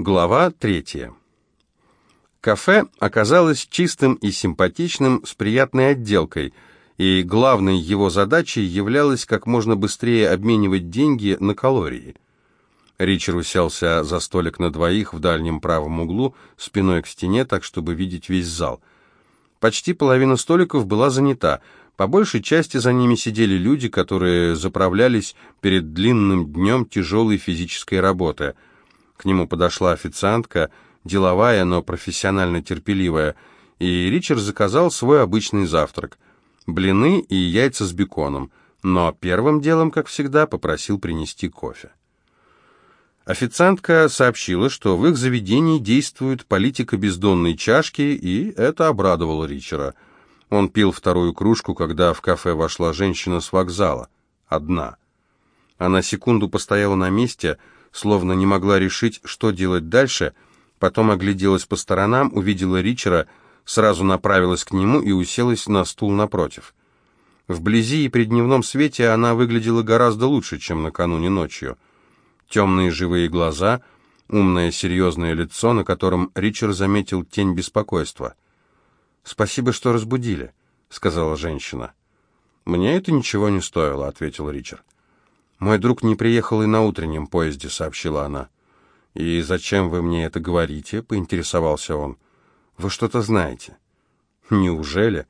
Глава третья. Кафе оказалось чистым и симпатичным, с приятной отделкой, и главной его задачей являлось как можно быстрее обменивать деньги на калории. Ричард уселся за столик на двоих в дальнем правом углу, спиной к стене, так чтобы видеть весь зал. Почти половина столиков была занята, по большей части за ними сидели люди, которые заправлялись перед длинным днем тяжелой физической работы. К нему подошла официантка, деловая, но профессионально терпеливая, и Ричард заказал свой обычный завтрак – блины и яйца с беконом, но первым делом, как всегда, попросил принести кофе. Официантка сообщила, что в их заведении действует политика бездонной чашки, и это обрадовало Ричера – он пил вторую кружку, когда в кафе вошла женщина с вокзала. Одна. Она секунду постояла на месте, словно не могла решить, что делать дальше, потом огляделась по сторонам, увидела Ричера, сразу направилась к нему и уселась на стул напротив. Вблизи и при дневном свете она выглядела гораздо лучше, чем накануне ночью. Темные живые глаза, умное серьезное лицо, на котором Ричард заметил тень беспокойства — «Спасибо, что разбудили», — сказала женщина. «Мне это ничего не стоило», — ответил Ричард. «Мой друг не приехал и на утреннем поезде», — сообщила она. «И зачем вы мне это говорите?» — поинтересовался он. «Вы что-то знаете». «Неужели?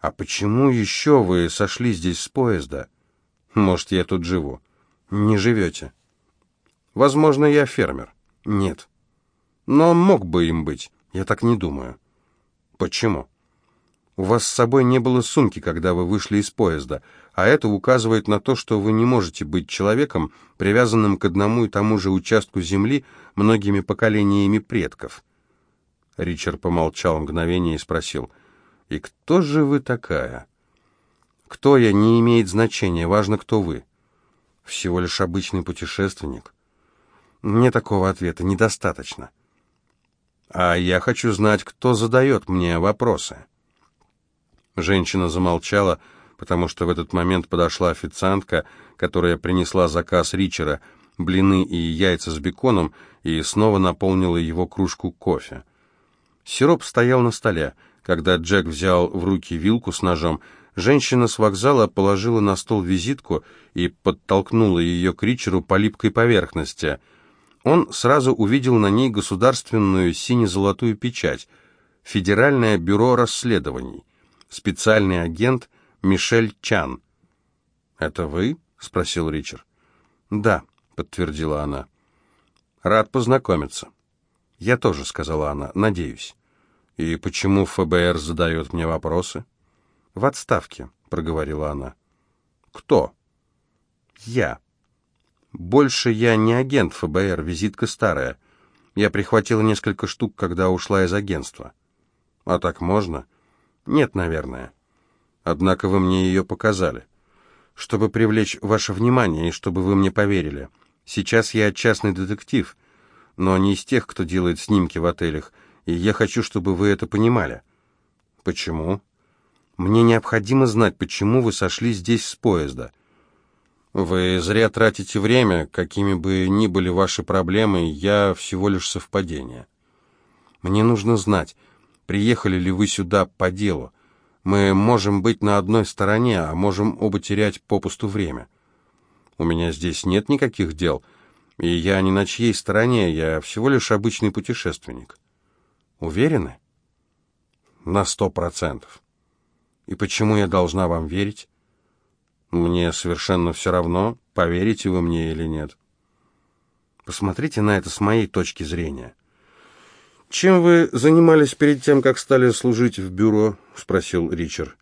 А почему еще вы сошли здесь с поезда?» «Может, я тут живу?» «Не живете». «Возможно, я фермер». «Нет». «Но мог бы им быть. Я так не думаю». Почему? У вас с собой не было сумки, когда вы вышли из поезда, а это указывает на то, что вы не можете быть человеком, привязанным к одному и тому же участку земли многими поколениями предков. Ричард помолчал мгновение и спросил, «И кто же вы такая?» «Кто я, не имеет значения, важно, кто вы». «Всего лишь обычный путешественник». «Мне такого ответа недостаточно». А я хочу знать, кто задает мне вопросы. Женщина замолчала, потому что в этот момент подошла официантка, которая принесла заказ Ричера, блины и яйца с беконом, и снова наполнила его кружку кофе. Сироп стоял на столе. Когда Джек взял в руки вилку с ножом, женщина с вокзала положила на стол визитку и подтолкнула ее к Ричеру по липкой поверхности — он сразу увидел на ней государственную сине-золотую печать «Федеральное бюро расследований», специальный агент Мишель Чан. «Это вы?» — спросил Ричард. «Да», — подтвердила она. «Рад познакомиться». «Я тоже», — сказала она, — «надеюсь». «И почему ФБР задает мне вопросы?» «В отставке», — проговорила она. «Кто?» «Я». Больше я не агент ФБР, визитка старая. Я прихватила несколько штук, когда ушла из агентства. А так можно? Нет, наверное. Однако вы мне ее показали. Чтобы привлечь ваше внимание и чтобы вы мне поверили. Сейчас я частный детектив, но не из тех, кто делает снимки в отелях, и я хочу, чтобы вы это понимали. Почему? Мне необходимо знать, почему вы сошли здесь с поезда. Вы зря тратите время, какими бы ни были ваши проблемы, я всего лишь совпадение. Мне нужно знать, приехали ли вы сюда по делу. Мы можем быть на одной стороне, а можем оба терять попусту время. У меня здесь нет никаких дел, и я не на чьей стороне, я всего лишь обычный путешественник. Уверены? На сто процентов. И почему я должна вам верить? Мне совершенно все равно, поверите вы мне или нет. Посмотрите на это с моей точки зрения. «Чем вы занимались перед тем, как стали служить в бюро?» — спросил Ричард.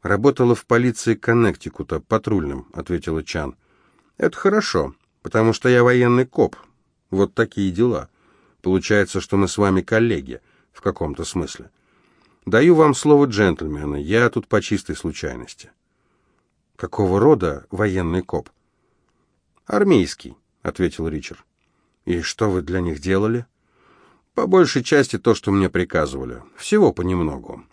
«Работала в полиции Коннектикута, патрульным», — ответила Чан. «Это хорошо, потому что я военный коп. Вот такие дела. Получается, что мы с вами коллеги, в каком-то смысле. Даю вам слово джентльмена, я тут по чистой случайности». «Какого рода военный коп?» «Армейский», — ответил Ричард. «И что вы для них делали?» «По большей части то, что мне приказывали. Всего понемногу.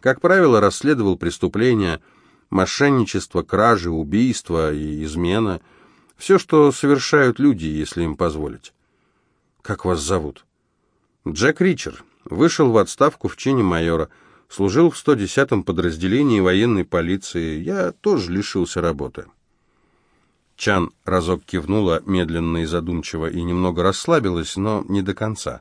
Как правило, расследовал преступления, мошенничество, кражи, убийства и измена. Все, что совершают люди, если им позволить». «Как вас зовут?» «Джек Ричер. Вышел в отставку в чине майора. Служил в 110-м подразделении военной полиции. Я тоже лишился работы». Чан разок кивнула медленно и задумчиво и немного расслабилась, но не до конца.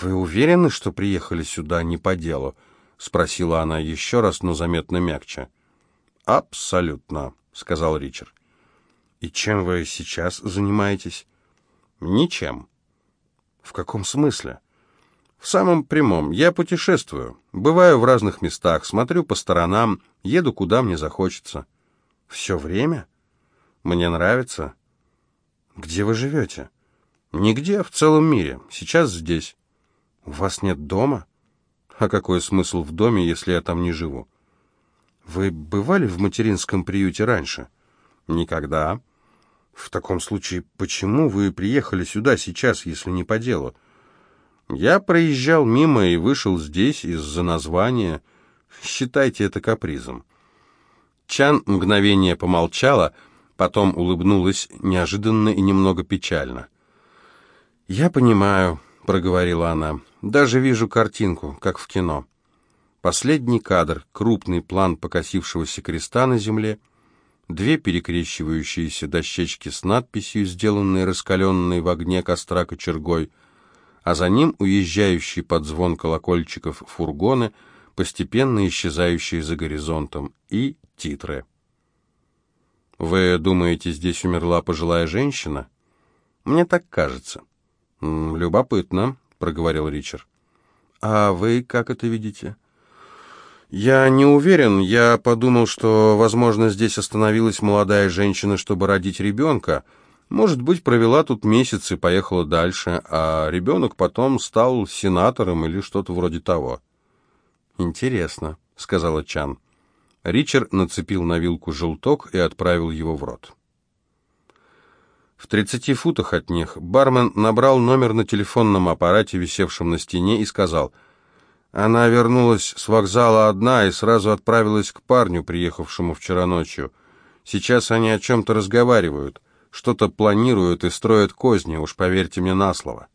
«Вы уверены, что приехали сюда не по делу?» — спросила она еще раз, но заметно мягче. «Абсолютно», — сказал Ричард. «И чем вы сейчас занимаетесь?» «Ничем». «В каком смысле?» «В самом прямом. Я путешествую. Бываю в разных местах, смотрю по сторонам, еду куда мне захочется». «Все время?» Мне нравится. Где вы живете? Нигде, в целом мире. Сейчас здесь. У вас нет дома? А какой смысл в доме, если я там не живу? Вы бывали в материнском приюте раньше? Никогда. В таком случае, почему вы приехали сюда сейчас, если не по делу? Я проезжал мимо и вышел здесь из-за названия. Считайте это капризом. Чан мгновение помолчала, — Потом улыбнулась неожиданно и немного печально. «Я понимаю», — проговорила она, — «даже вижу картинку, как в кино». Последний кадр, крупный план покосившегося креста на земле, две перекрещивающиеся дощечки с надписью, сделанной раскаленной в огне костра кочергой, а за ним уезжающий под звон колокольчиков фургоны, постепенно исчезающие за горизонтом, и титры. «Вы думаете, здесь умерла пожилая женщина?» «Мне так кажется». «Любопытно», — проговорил Ричард. «А вы как это видите?» «Я не уверен. Я подумал, что, возможно, здесь остановилась молодая женщина, чтобы родить ребенка. Может быть, провела тут месяц и поехала дальше, а ребенок потом стал сенатором или что-то вроде того». «Интересно», — сказала Чан. Ричард нацепил на вилку желток и отправил его в рот. В тридцати футах от них бармен набрал номер на телефонном аппарате, висевшем на стене, и сказал, «Она вернулась с вокзала одна и сразу отправилась к парню, приехавшему вчера ночью. Сейчас они о чем-то разговаривают, что-то планируют и строят козни, уж поверьте мне на слово».